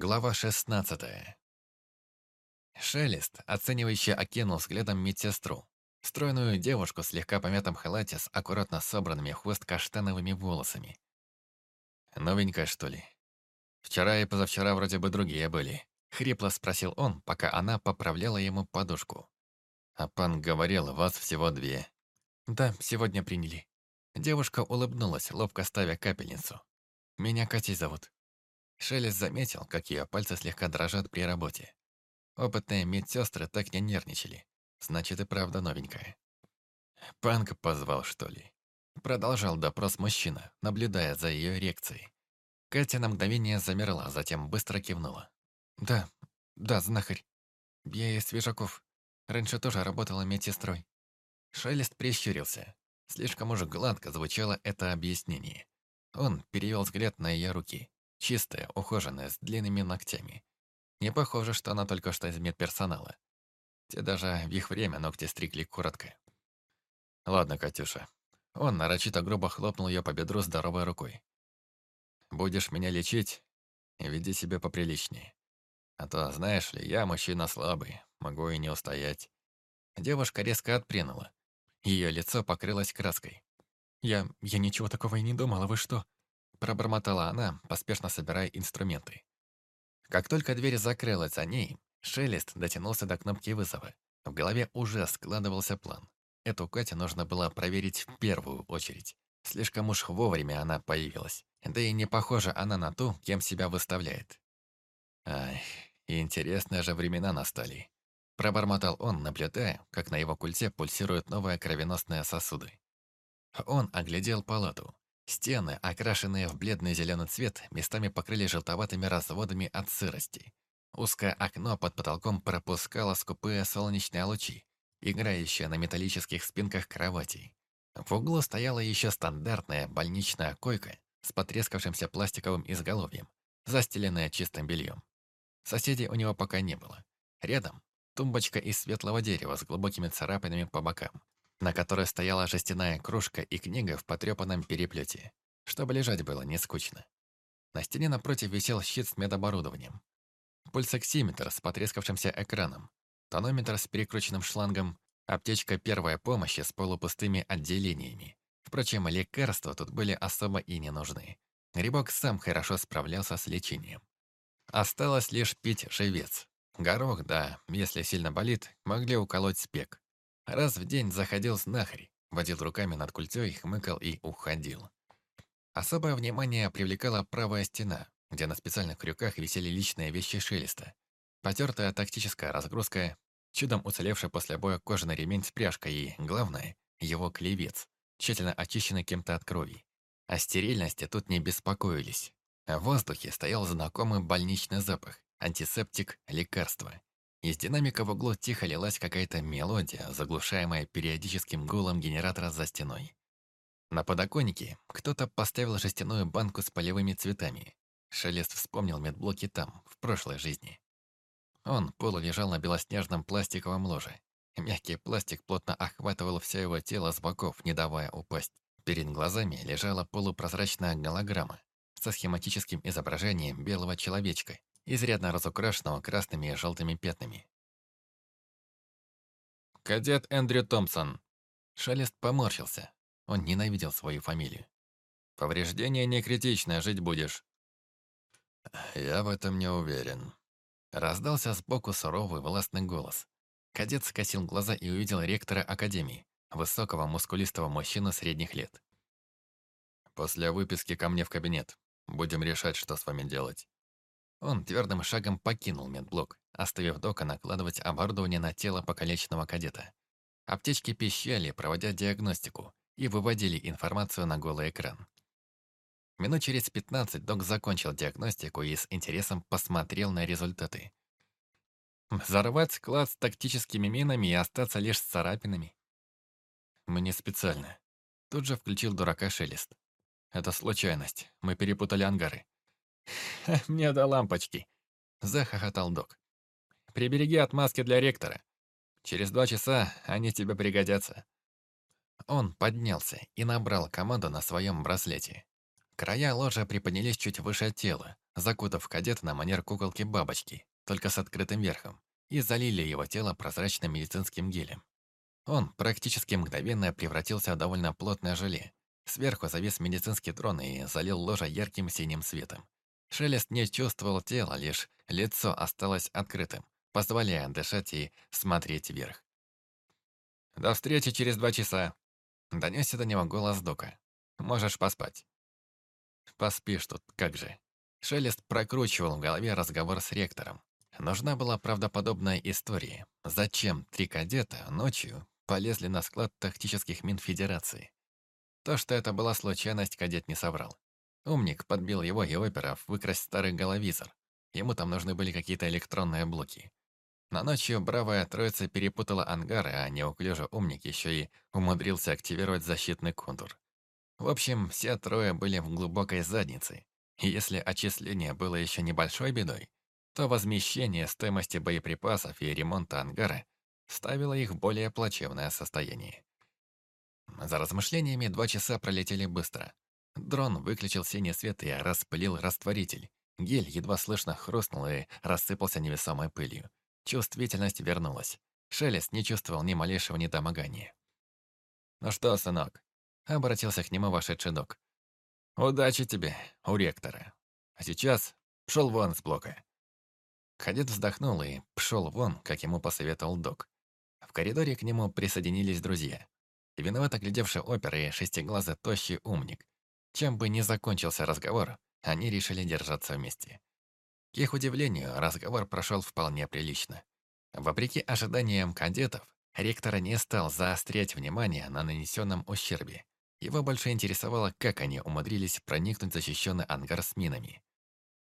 Глава 16 Шелест, оценивающе окинул взглядом медсестру. Стройную девушку в слегка помятом халате с аккуратно собранными хвост каштановыми волосами. «Новенькая, что ли? Вчера и позавчера вроде бы другие были», — хрипло спросил он, пока она поправляла ему подушку. «А пан говорил, вас всего две». «Да, сегодня приняли». Девушка улыбнулась, ловко ставя капельницу. «Меня Катей зовут». Шелест заметил, как ее пальцы слегка дрожат при работе. Опытные медсестры так не нервничали. Значит, и правда новенькая. Панк позвал, что ли? Продолжал допрос мужчина, наблюдая за ее эрекцией. Катя на мгновение замерла, затем быстро кивнула. «Да, да, знахарь. Я из Свежаков. Раньше тоже работала медсестрой». Шелест прищурился. Слишком уж гладко звучало это объяснение. Он перевел взгляд на ее руки. Чистая, ухоженная, с длинными ногтями. Не похоже, что она только что из медперсонала. Те даже в их время ногти стригли коротко. «Ладно, Катюша». Он нарочито грубо хлопнул ее по бедру здоровой рукой. «Будешь меня лечить, веди себя поприличнее. А то, знаешь ли, я мужчина слабый, могу и не устоять». Девушка резко отпрянула. Ее лицо покрылось краской. «Я... я ничего такого и не думала, вы что?» Пробормотала она, поспешно собирая инструменты. Как только дверь закрылась за ней, Шелест дотянулся до кнопки вызова. В голове уже складывался план. Эту Катю нужно было проверить в первую очередь. Слишком уж вовремя она появилась. Да и не похожа она на ту, кем себя выставляет. Ай, интересные же времена настали. Пробормотал он, наблюдая, как на его культе пульсируют новые кровеносные сосуды. Он оглядел палату. Стены, окрашенные в бледный зеленый цвет, местами покрыли желтоватыми разводами от сырости. Узкое окно под потолком пропускало скупые солнечные лучи, играющие на металлических спинках кроватей. В углу стояла еще стандартная больничная койка с потрескавшимся пластиковым изголовьем, застеленная чистым бельем. Соседей у него пока не было. Рядом тумбочка из светлого дерева с глубокими царапинами по бокам, на которой стояла жестяная кружка и книга в потрепанном переплете, чтобы лежать было не скучно. На стене напротив висел щит с медоборудованием. Пульсоксиметр с потрескавшимся экраном, тонометр с перекрученным шлангом, аптечка первой помощи с полупустыми отделениями. Впрочем, лекарства тут были особо и не нужны. Грибок сам хорошо справлялся с лечением. Осталось лишь пить живец. Горох, да, если сильно болит, могли уколоть спек. Раз в день заходил знахарь, водил руками над культей, хмыкал и уходил. Особое внимание привлекала правая стена, где на специальных крюках висели личные вещи Шелеста. Потертая тактическая разгрузка, чудом уцелевший после боя кожаный ремень с пряжкой и, главное, его клевец, тщательно очищенный кем-то от крови. О стерильности тут не беспокоились. В воздухе стоял знакомый больничный запах, антисептик, лекарство. Из динамика в углу тихо лилась какая-то мелодия, заглушаемая периодическим гулом генератора за стеной. На подоконнике кто-то поставил жестяную банку с полевыми цветами. Шелест вспомнил медблоки там, в прошлой жизни. Он полулежал на белоснежном пластиковом ложе. Мягкий пластик плотно охватывал все его тело с боков, не давая упасть. Перед глазами лежала полупрозрачная голограмма со схематическим изображением белого человечка, изрядно разукрашенного красными и желтыми пятнами. «Кадет Эндрю Томпсон!» Шелест поморщился. Он ненавидел свою фамилию. «Повреждение не критичное, жить будешь». «Я в этом не уверен». Раздался сбоку суровый властный голос. Кадет скосил глаза и увидел ректора Академии, высокого мускулистого мужчину средних лет. «После выписки ко мне в кабинет. Будем решать, что с вами делать». Он твердым шагом покинул медблок, оставив Дока накладывать оборудование на тело покалеченного кадета. Аптечки пищали, проводя диагностику, и выводили информацию на голый экран. Минут через 15 док закончил диагностику и с интересом посмотрел на результаты. Взорвать склад с тактическими минами и остаться лишь с царапинами? Мне специально. Тут же включил дурака Шелест. Это случайность. Мы перепутали ангары. «Мне до лампочки», — захохотал док. «Прибереги отмазки для ректора. Через два часа они тебе пригодятся». Он поднялся и набрал команду на своем браслете. Края ложа приподнялись чуть выше тела, закутав кадета на манер куколки-бабочки, только с открытым верхом, и залили его тело прозрачным медицинским гелем. Он практически мгновенно превратился в довольно плотное желе. Сверху завис медицинский трон и залил ложа ярким синим светом. Шелест не чувствовал тела, лишь лицо осталось открытым, позволяя дышать и смотреть вверх. «До встречи через два часа!» Донесся до него голос Дока. «Можешь поспать». «Поспишь тут, как же». Шелест прокручивал в голове разговор с ректором. Нужна была правдоподобная история. Зачем три кадета ночью полезли на склад тактических мин Федерации? То, что это была случайность, кадет не соврал. Умник подбил его и оперов выкрасть старый головизор. Ему там нужны были какие-то электронные блоки. На ночью бравая троица перепутала ангары, а неуклюжий умник еще и умудрился активировать защитный контур. В общем, все трое были в глубокой заднице. И если отчисление было еще небольшой бедой, то возмещение стоимости боеприпасов и ремонта ангара ставило их в более плачевное состояние. За размышлениями два часа пролетели быстро. Дрон выключил синий свет и распылил растворитель. Гель едва слышно хрустнул и рассыпался невесомой пылью. Чувствительность вернулась. Шелест не чувствовал ни малейшего недомогания. «Ну что, сынок?» — обратился к нему вошедший док. «Удачи тебе, у ректора. А сейчас пшел вон с блока». Кадет вздохнул и пшел вон, как ему посоветовал док. В коридоре к нему присоединились друзья. Виновато глядевший опер и шестиглазый тощий умник. Чем бы ни закончился разговор, они решили держаться вместе. К их удивлению, разговор прошел вполне прилично. Вопреки ожиданиям кадетов, ректор не стал заострять внимание на нанесенном ущербе. Его больше интересовало, как они умудрились проникнуть в защищенный ангар с минами.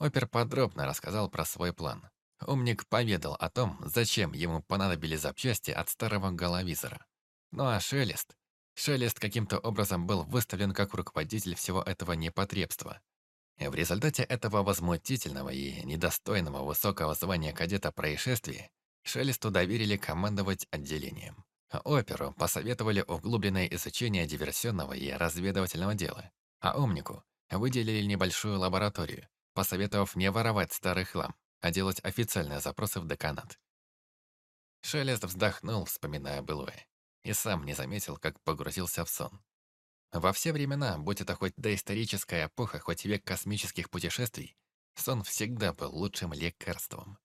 Опер подробно рассказал про свой план. Умник поведал о том, зачем ему понадобились запчасти от старого головизора. Ну а Шелест? Шелест каким-то образом был выставлен как руководитель всего этого непотребства. В результате этого возмутительного и недостойного высокого звания кадета происшествия Шелесту доверили командовать отделением. Оперу посоветовали углубленное изучение диверсионного и разведывательного дела, а умнику выделили небольшую лабораторию, посоветовав не воровать старый хлам, а делать официальные запросы в деканат. Шелест вздохнул, вспоминая былое, и сам не заметил, как погрузился в сон. Во все времена, будь это хоть доисторическая эпоха, хоть век космических путешествий, сон всегда был лучшим лекарством.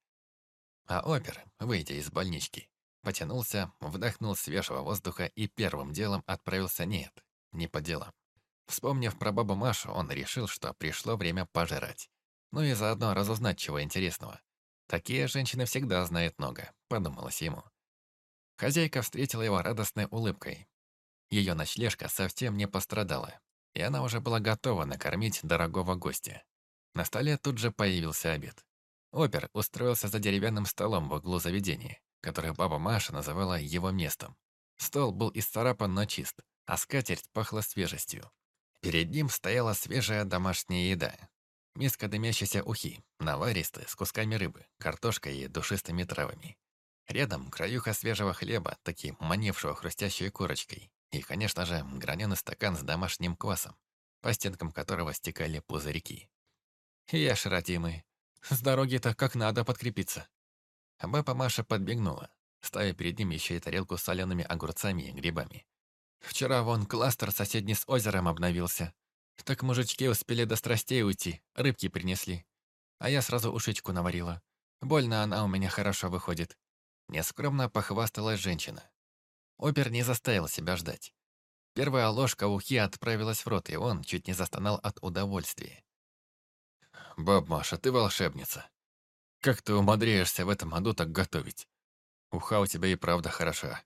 А опер, выйдя из больнички, потянулся, вдохнул свежего воздуха и первым делом отправился нет, не по делам. Вспомнив про бабу Машу, он решил, что пришло время пожрать. Ну и заодно разузнать чего интересного. Такие женщины всегда знают много, подумалось ему. Хозяйка встретила его радостной улыбкой, ее ночлежка совсем не пострадала, и она уже была готова накормить дорогого гостя. На столе тут же появился обед. Опер устроился за деревянным столом в углу заведения, которое баба Маша называла его местом. Стол был исцарапан, но чист, а скатерть пахла свежестью. Перед ним стояла свежая домашняя еда. Миска дымящейся ухи, наваристая, с кусками рыбы, картошкой и душистыми травами. Рядом краюха свежего хлеба, таким маневшего хрустящей корочкой, и, конечно же, граненый стакан с домашним квасом, по стенкам которого стекали пузырьки. «Ешь, родимый, с дороги-то как надо подкрепиться». Баба Маша подбегнула, ставя перед ним еще и тарелку с солеными огурцами и грибами. «Вчера вон кластер соседний с озером обновился. Так мужички успели до страстей уйти, рыбки принесли. А я сразу ушечку наварила. Больно она у меня хорошо выходит». Нескромно похвасталась женщина. Опер не заставил себя ждать. Первая ложка ухи отправилась в рот, и он чуть не застонал от удовольствия. «Баб Маша, ты волшебница. Как ты умудряешься в этом аду так готовить? Уха у тебя и правда хороша».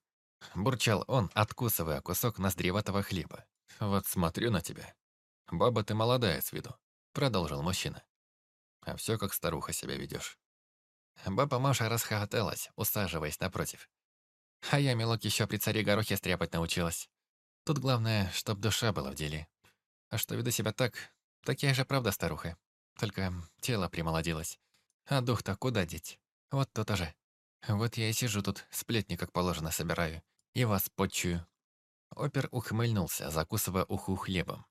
Бурчал он, откусывая кусок ноздреватого хлеба. «Вот смотрю на тебя. Баба, ты молодая с виду», — продолжил мужчина. «А все как старуха себя ведешь». Баба Маша расхохоталась, усаживаясь напротив. А я, мелок, еще при царе Горохе стряпать научилась. Тут главное, чтоб душа была в деле. А что веду себя так, так я же правда старуха. Только тело примолодилось. А дух-то куда деть? Вот то-то же. Вот я и сижу тут, сплетни как положено собираю. И вас подчую. Опер ухмыльнулся, закусывая уху хлебом.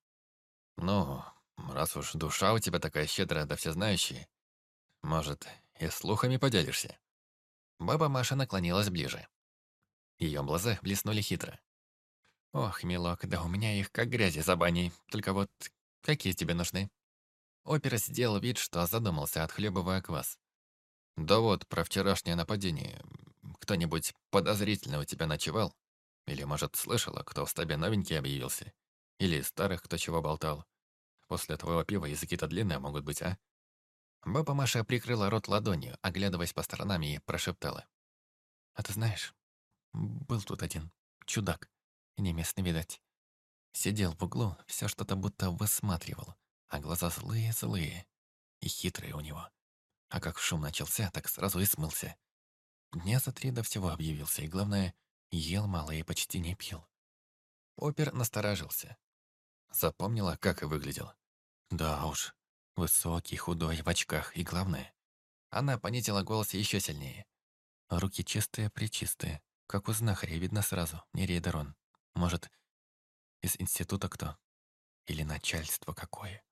«Ну, Раз уж душа у тебя такая щедрая да всезнающая, может, и слухами поделишься?» Баба Маша наклонилась ближе. Ее глаза блеснули хитро. «Ох, милок, да у меня их как грязи за баней. Только вот какие тебе нужны?» Опера сделал вид, что задумался, отхлебывая квас. «Да вот, про вчерашнее нападение. Кто-нибудь подозрительно у тебя ночевал? Или, может, слышала, кто в стабе новенький объявился? Или старых, кто чего болтал? После твоего пива языки-то длинные могут быть, а?» Баба Маша прикрыла рот ладонью, оглядываясь по сторонам и прошептала. «А ты знаешь, был тут один чудак. Не местный, видать. Сидел в углу, все что-то будто высматривал, а глаза злые-злые и хитрые у него. А как шум начался, так сразу и смылся. Дня за три до всего объявился, и главное, ел мало и почти не пил. Опер насторожился. Запомнила, как и выглядел. Да уж, высокий, худой, в очках, и главное, она понизила голос еще сильнее. Руки чистые-пречистые, как у знахаря, видно сразу, не рейдерон. Может, из института кто? Или начальство какое?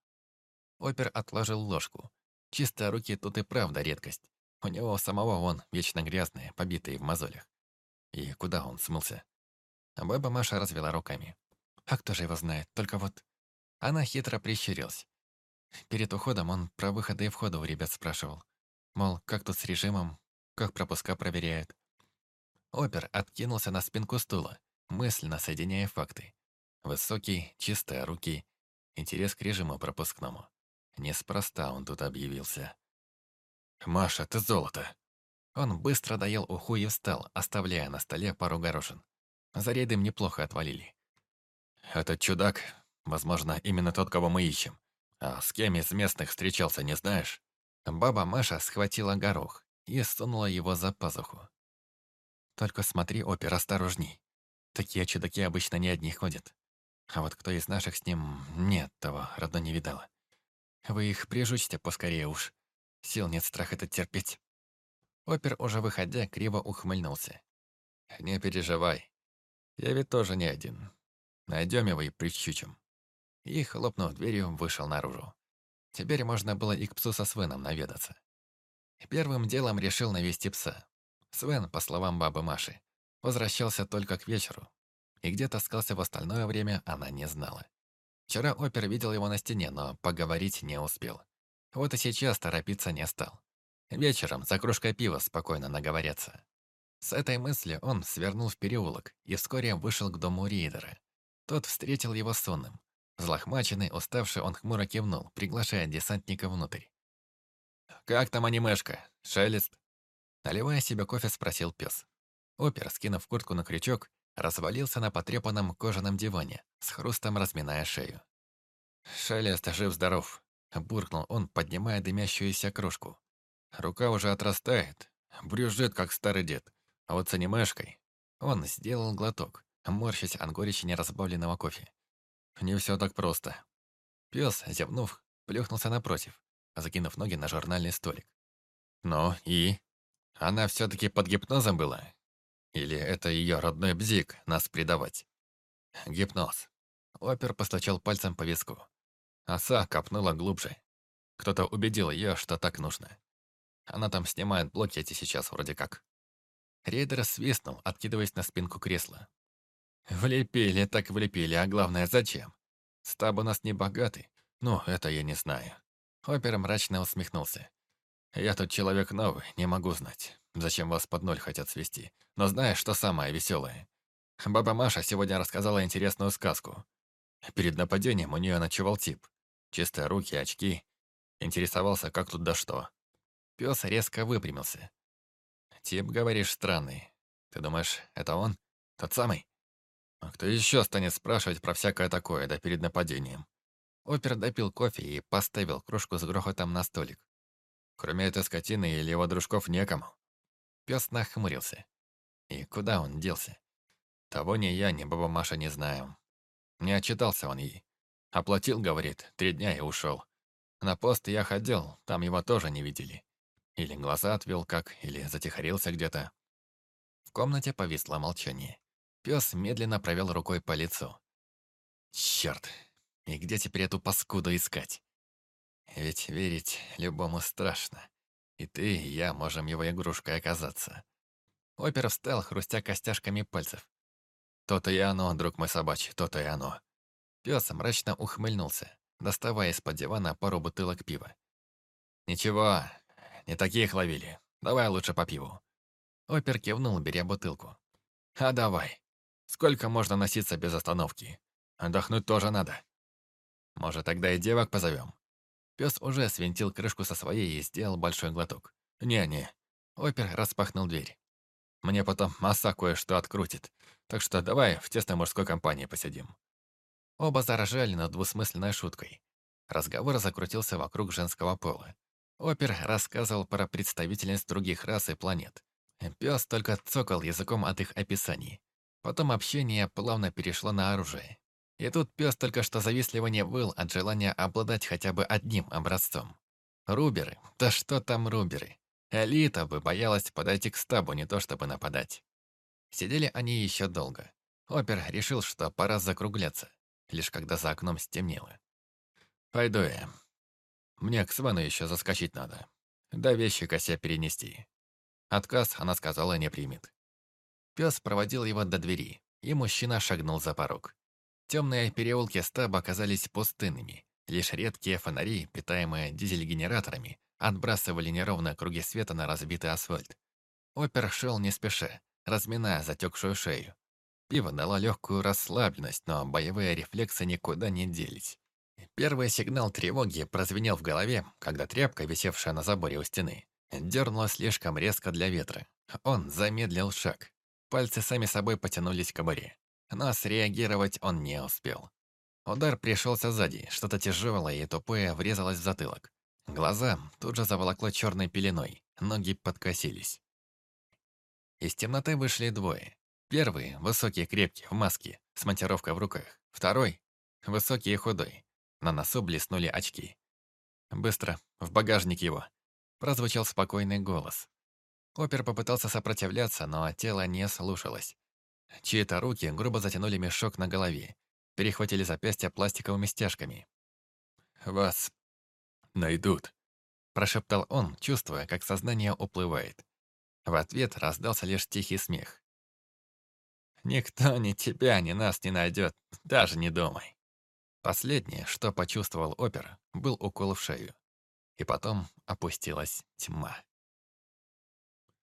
Опер отложил ложку. Чистые руки тут и правда редкость. У него самого он вечно грязные, побитые в мозолях. И куда он смылся? Баба Маша развела руками. А кто же его знает? Только вот... Она хитро прищурилась. Перед уходом он про выходы и входы у ребят спрашивал. Мол, как тут с режимом, как пропуска проверяют. Опер откинулся на спинку стула, мысленно соединяя факты. Высокий, чистые руки, интерес к режиму пропускному. Неспроста он тут объявился. «Маша, ты золото!» Он быстро доел уху и встал, оставляя на столе пару горошин. За рейдом неплохо отвалили. «Этот чудак, возможно, именно тот, кого мы ищем. А с кем из местных встречался, не знаешь?» Баба Маша схватила горох и сунула его за пазуху. «Только смотри, опер, осторожней. Такие чудаки обычно не одни ходят. А вот кто из наших с ним нет того, родно не видала. Вы их прижучьте поскорее уж. Сил нет страх это терпеть». Опер, уже выходя, криво ухмыльнулся. «Не переживай. Я ведь тоже не один. Найдем его и прищучим». И, хлопнув дверью, вышел наружу. Теперь можно было и к псу со Свеном наведаться. Первым делом решил навести пса. Свен, по словам бабы Маши, возвращался только к вечеру, и где таскался в остальное время она не знала. Вчера опер видел его на стене, но поговорить не успел. Вот и сейчас торопиться не стал. Вечером за кружкой пива спокойно наговорятся. С этой мыслью он свернул в переулок и вскоре вышел к дому рейдера. Тот встретил его сонным. Злохмаченный, уставший, он хмуро кивнул, приглашая десантника внутрь. «Как там анимешка? Шелест?» Наливая себе кофе, спросил пес. Опер, скинув куртку на крючок, развалился на потрепанном кожаном диване, с хрустом разминая шею. «Шелест жив-здоров», — буркнул он, поднимая дымящуюся кружку. «Рука уже отрастает, брюзжит, как старый дед, а вот с анимешкой...» Он сделал глоток, морщась от горечи неразбавленного кофе. «Не все так просто». Пес, зевнув, плюхнулся напротив, закинув ноги на журнальный столик. «Ну и?» Она все-таки под гипнозом была? Или это ее родной бзик нас предавать? Гипноз. Опер постучал пальцем по виску. Оса копнула глубже. Кто-то убедил ее, что так нужно. Она там снимает блоки эти сейчас вроде как. Рейдер свистнул, откидываясь на спинку кресла. «Влепили, так влепили, а главное, зачем? Стаб у нас не богатый. Ну, это я не знаю». Опер мрачно усмехнулся. Я тут человек новый, не могу знать, зачем вас под ноль хотят свести. Но знаешь, что самое веселое? Баба Маша сегодня рассказала интересную сказку. Перед нападением у нее ночевал тип. Чистые руки, очки. Интересовался, как тут да что. Пес резко выпрямился. «Тип, говоришь, странный. Ты думаешь, это он? Тот самый?» «А кто еще станет спрашивать про всякое такое, да перед нападением?» Опер допил кофе и поставил кружку с грохотом на столик. Кроме этой скотины или его дружков некому. Пес нахмурился. И куда он делся? Того ни я, ни баба Маша не знаем. Не отчитался он ей. Оплатил, говорит, три дня и ушел. На пост я ходил, там его тоже не видели. Или глаза отвел как, или затихарился где-то. В комнате повисло молчание. Пес медленно провел рукой по лицу. Черт, И где теперь эту паскуду искать? Ведь верить любому страшно. И ты, и я можем его игрушкой оказаться. Опер встал, хрустя костяшками пальцев. То-то и оно, друг мой собачий, то-то и оно. Пес мрачно ухмыльнулся, доставая из-под дивана пару бутылок пива. «Ничего, не таких ловили. Давай лучше по пиву». Опер кивнул, беря бутылку. «А давай. Сколько можно носиться без остановки? Отдохнуть тоже надо. Может, тогда и девок позовем?» Пес уже свинтил крышку со своей и сделал большой глоток. «Не-не». Опер распахнул дверь. «Мне потом масса кое-что открутит. Так что давай в тесной мужской компании посидим». Оба заражали над двусмысленной шуткой. Разговор закрутился вокруг женского пола. Опер рассказывал про представительность других рас и планет. Пес только цокал языком от их описаний. Потом общение плавно перешло на оружие. И тут пес только что завистливо не выл от желания обладать хотя бы одним образцом. Руберы? Да что там руберы? Элита бы боялась подойти к стабу, не то чтобы нападать. Сидели они еще долго. Опер решил, что пора закругляться, лишь когда за окном стемнело. «Пойду я. Мне к Свену еще заскочить надо. Да вещи кося перенести». Отказ, она сказала, не примет. Пес проводил его до двери, и мужчина шагнул за порог. Темные переулки стаба оказались пустынными. Лишь редкие фонари, питаемые дизель-генераторами, отбрасывали неровные круги света на разбитый асфальт. Опер шел не спеша, разминая затекшую шею. Пиво дало легкую расслабленность, но боевые рефлексы никуда не делись. Первый сигнал тревоги прозвенел в голове, когда тряпка, висевшая на заборе у стены, дернула слишком резко для ветра. Он замедлил шаг. Пальцы сами собой потянулись к кобуре. Но среагировать он не успел. Удар пришелся сзади, что-то тяжелое и тупое врезалось в затылок. Глаза тут же заволокло черной пеленой, ноги подкосились. Из темноты вышли двое. Первый — высокий крепкий, в маске, с монтировкой в руках. Второй — высокий и худой. На носу блеснули очки. «Быстро, в багажник его!» Прозвучал спокойный голос. Опер попытался сопротивляться, но тело не слушалось. Чьи-то руки грубо затянули мешок на голове, перехватили запястья пластиковыми стяжками. «Вас найдут», – прошептал он, чувствуя, как сознание уплывает. В ответ раздался лишь тихий смех. «Никто ни тебя, ни нас не найдет, даже не думай». Последнее, что почувствовал опер, был укол в шею. И потом опустилась тьма.